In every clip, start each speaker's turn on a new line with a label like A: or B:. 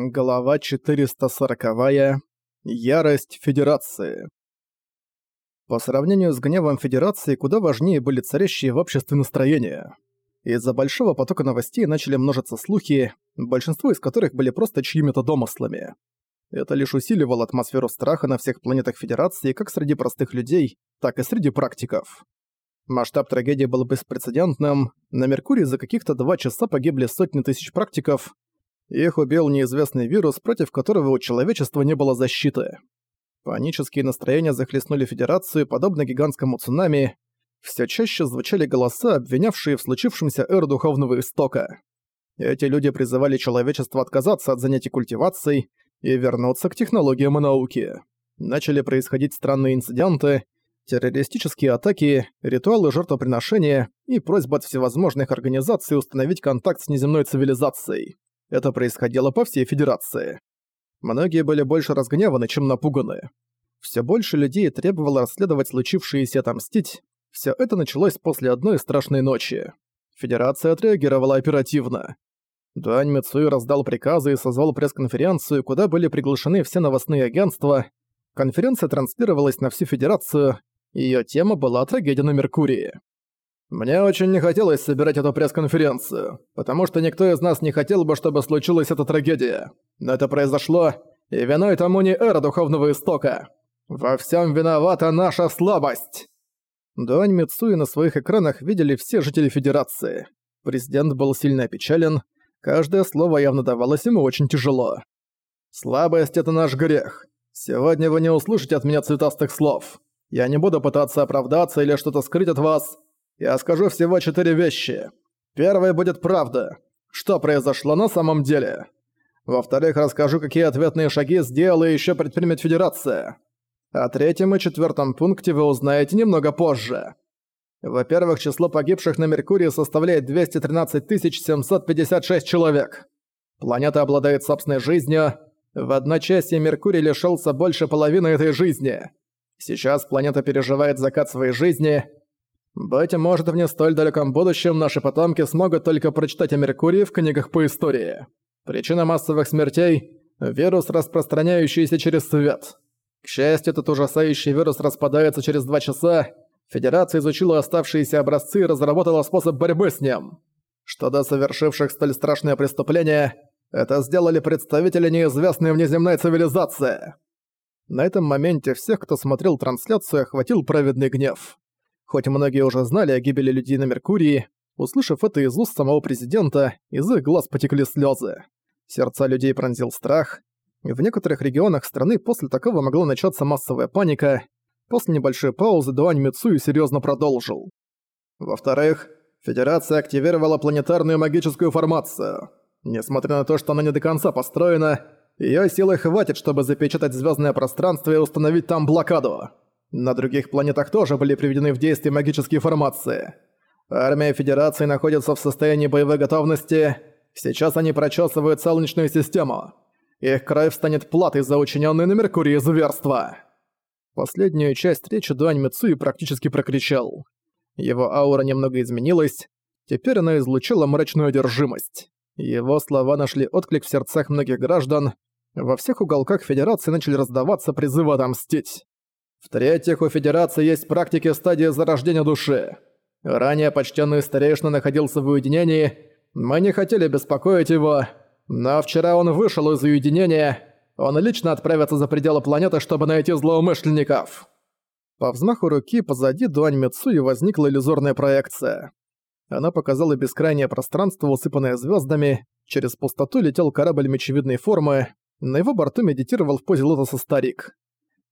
A: Глава 440. Ярость Федерации. По сравнению с гневом Федерации куда важнее были царящие в обществе настроения. Из-за большого потока новостей начали множиться слухи, большинство из которых были просто чьими-то домыслами. Это лишь усиливало атмосферу страха на всех планетах Федерации как среди простых людей, так и среди практиков. Масштаб трагедии был беспрецедентным, на Меркурии за каких-то два часа погибли сотни тысяч практиков, их убил неизвестный вирус, против которого у человечества не было защиты. Панические настроения захлестнули Федерацию, подобно гигантскому цунами. Все чаще звучали голоса, обвинявшие в случившемся эр Духовного Истока. Эти люди призывали человечество отказаться от занятий культивацией и вернуться к технологиям и науке. Начали происходить странные инциденты, террористические атаки, ритуалы жертвоприношения и просьбы от всевозможных организаций установить контакт с неземной цивилизацией. Это происходило по всей Федерации. Многие были больше разгневаны, чем напуганы. Все больше людей требовало расследовать случившееся и отомстить. Все это началось после одной страшной ночи. Федерация отреагировала оперативно. Дуань Мицуи раздал приказы и созвал пресс-конференцию, куда были приглашены все новостные агентства. Конференция транслировалась на всю Федерацию, ее тема была трагедия на Меркурии. Мне очень не хотелось собирать эту пресс-конференцию, потому что никто из нас не хотел бы, чтобы случилась эта трагедия. Но это произошло, и виной тому не эра Духовного Истока. Во всем виновата наша слабость!» Дуань Мицуи на своих экранах видели все жители Федерации. Президент был сильно опечален, каждое слово явно давалось ему очень тяжело. «Слабость — это наш грех. Сегодня вы не услышите от меня цветастых слов. Я не буду пытаться оправдаться или что-то скрыть от вас, я скажу всего четыре вещи. Первая будет правда. Что произошло на самом деле? Во-вторых, расскажу, какие ответные шаги сделала и ещё предпримет Федерация. О третьем и четвёртом пункте вы узнаете немного позже. Во-первых, число погибших на Меркурии составляет 213 756 человек. Планета обладает собственной жизнью. В одночасье Меркурий лишился больше половины этой жизни. Сейчас планета переживает закат своей жизни – быть может, в не столь далеком будущем наши потомки смогут только прочитать о Меркурии в книгах по истории. Причина массовых смертей – вирус, распространяющийся через свет. К счастью, этот ужасающий вирус распадается через два часа. Федерация изучила оставшиеся образцы и разработала способ борьбы с ним. Что до совершивших столь страшное преступление, это сделали представители неизвестной внеземной цивилизации. На этом моменте всех, кто смотрел трансляцию, охватил праведный гнев. Хоть многие уже знали о гибели людей на Меркурии, услышав это из уст самого президента, из их глаз потекли слезы. Сердца людей пронзил страх. В некоторых регионах страны после такого могла начаться массовая паника. После небольшой паузы Дуань Мицуи серьезно продолжил. Во-вторых, Федерация активировала планетарную магическую формацию. Несмотря на то, что она не до конца построена, ее силы хватит, чтобы запечатать звездное пространство и установить там блокаду. На других планетах тоже были приведены в действие магические формации. Армия Федерации находится в состоянии боевой готовности. Сейчас они прочесывают Солнечную систему. Их кровь станет платой за учиненные на Меркурии зверства. Последнюю часть речи Дуань Мицуи практически прокричал. Его аура немного изменилась. Теперь она излучила мрачную одержимость. Его слова нашли отклик в сердцах многих граждан. Во всех уголках Федерации начали раздаваться призывы отомстить. В-третьих, у Федерации есть практики стадии зарождения души. Ранее почтенный старейшина находился в уединении, мы не хотели беспокоить его, но вчера он вышел из уединения, он лично отправится за пределы планеты, чтобы найти злоумышленников. По взмаху руки позади Дуань Мицуи возникла иллюзорная проекция. Она показала бескрайнее пространство, усыпанное звездами. Через пустоту летел корабль мечевидной формы. На его борту медитировал в позе лотоса старик.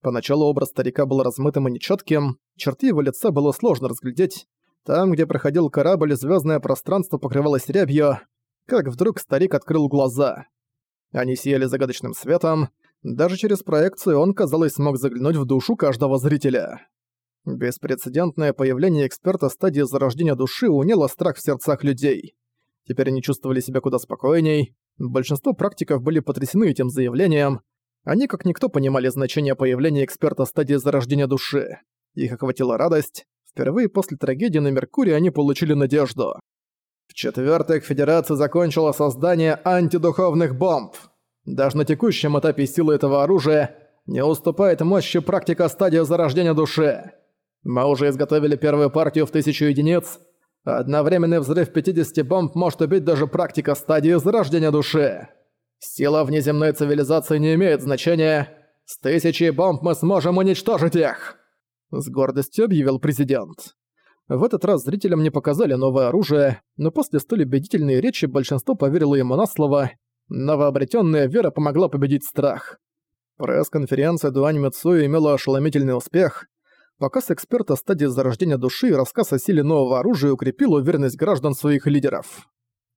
A: Поначалу образ старика был размытым и нечетким, черты его лица было сложно разглядеть. Там, где проходил корабль, звездное пространство покрывалось рябью, как вдруг старик открыл глаза. Они сияли загадочным светом, даже через проекцию он, казалось, смог заглянуть в душу каждого зрителя. Беспрецедентное появление эксперта стадии зарождения души уняло страх в сердцах людей. Теперь они чувствовали себя куда спокойней. Большинство практиков были потрясены этим заявлением, они как никто понимали значение появления эксперта стадии зарождения души. Их охватила радость. Впервые после трагедии на Меркурии они получили надежду. В-четвертых, Федерация закончила создание антидуховных бомб. Даже на текущем этапе силы этого оружия не уступает мощи практика стадии зарождения души. Мы уже изготовили первую партию в тысячу единиц. Одновременный взрыв 50 бомб может убить даже практика стадии зарождения души. Сила внеземной цивилизации не имеет значения. С тысячей бомб мы сможем уничтожить их!» С гордостью объявил президент. В этот раз зрителям не показали новое оружие, но после столь убедительной речи большинство поверило ему на слово. Новообретенная вера помогла победить страх. Пресс-конференция Дуань Мицуи имела ошеломительный успех. Показ эксперта стадии зарождения души и рассказ о силе нового оружия укрепил уверенность граждан своих лидеров.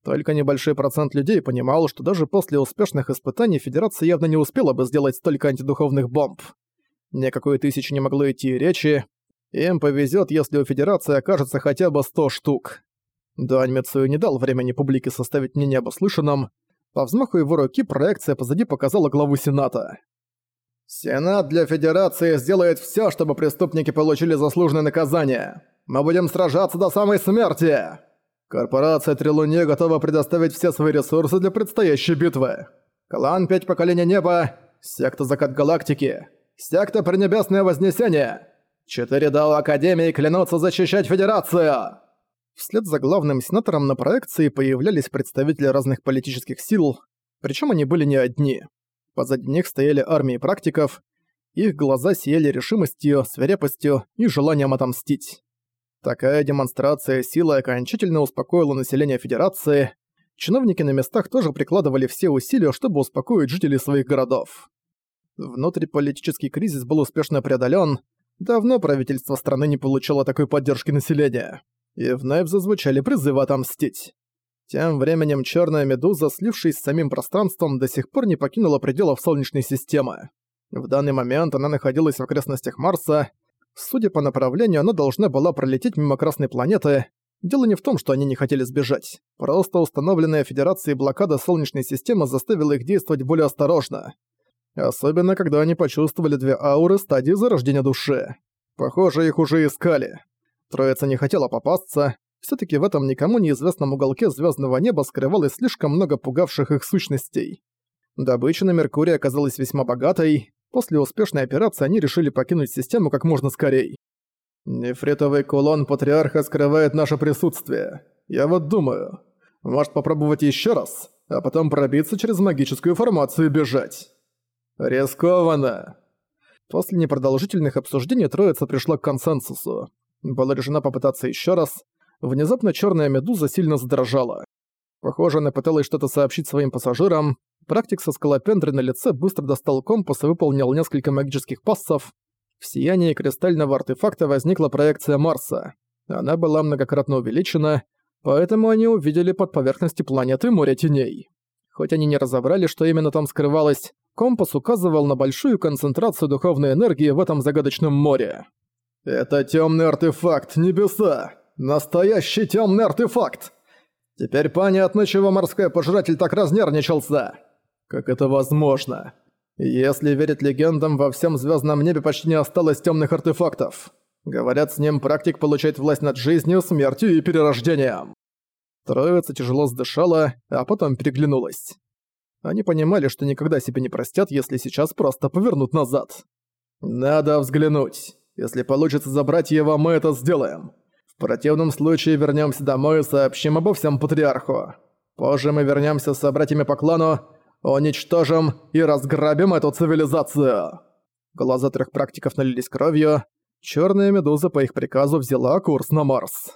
A: Только небольшой процент людей понимал, что даже после успешных испытаний Федерация явно не успела бы сделать столько антидуховных бомб. Никакой тысячи не могло идти речи. Им повезет, если у Федерации окажется хотя бы 100 штук. Дуань Мицую не дал времени публике составить мнение об услышанном. По взмаху его руки проекция позади показала главу Сената. «Сенат для Федерации сделает все, чтобы преступники получили заслуженное наказание. Мы будем сражаться до самой смерти!» Корпорация Трилуне готова предоставить все свои ресурсы для предстоящей битвы. Клан Пять Поколения Неба, секта Закат Галактики, секта Пренебесное Вознесение. Четыре Дао Академии клянутся защищать Федерацию. Вслед за главным сенатором на проекции появлялись представители разных политических сил, причем они были не одни. Позади них стояли армии практиков, их глаза сияли решимостью, свирепостью и желанием отомстить. Такая демонстрация силы окончательно успокоила население Федерации. Чиновники на местах тоже прикладывали все усилия, чтобы успокоить жителей своих городов. Внутриполитический кризис был успешно преодолен. Давно правительство страны не получило такой поддержки населения. И вновь зазвучали призывы отомстить. Тем временем черная медуза, слившись с самим пространством, до сих пор не покинула пределов Солнечной системы. В данный момент она находилась в окрестностях Марса, Судя по направлению, она должна была пролететь мимо Красной планеты. Дело не в том, что они не хотели сбежать. Просто установленная Федерацией блокада Солнечной системы заставила их действовать более осторожно. Особенно, когда они почувствовали две ауры стадии зарождения души. Похоже, их уже искали. Троица не хотела попасться. все таки в этом никому неизвестном уголке звездного неба скрывалось слишком много пугавших их сущностей. Добыча на Меркурии оказалась весьма богатой. После успешной операции они решили покинуть систему как можно скорее. «Нефритовый кулон Патриарха скрывает наше присутствие. Я вот думаю, может попробовать еще раз, а потом пробиться через магическую формацию и бежать?» «Рискованно!» После непродолжительных обсуждений троица пришла к консенсусу. Была решена попытаться еще раз. Внезапно черная медуза сильно задрожала. Похоже, она пыталась что-то сообщить своим пассажирам, Практик со скалопендрой на лице быстро достал компас и выполнил несколько магических пассов. В сиянии кристального артефакта возникла проекция Марса. Она была многократно увеличена, поэтому они увидели под поверхностью планеты море теней. Хоть они не разобрали, что именно там скрывалось, компас указывал на большую концентрацию духовной энергии в этом загадочном море. «Это темный артефакт, небеса! Настоящий темный артефакт! Теперь понятно, чего морской пожиратель так разнервничался!» Как это возможно? Если верить легендам, во всем звездном небе почти не осталось темных артефактов. Говорят, с ним практик получает власть над жизнью, смертью и перерождением. Троица тяжело сдышала, а потом переглянулась. Они понимали, что никогда себе не простят, если сейчас просто повернут назад. «Надо взглянуть. Если получится забрать его, мы это сделаем. В противном случае вернемся домой и сообщим обо всем Патриарху. Позже мы вернемся с собратьями по клану, Уничтожим и разграбим эту цивилизацию!» Глаза трех практиков налились кровью. Черная медуза по их приказу взяла курс на Марс.